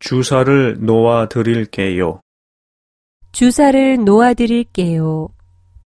주사를 놓아 드릴게요. 주사를 놓아 드릴게요.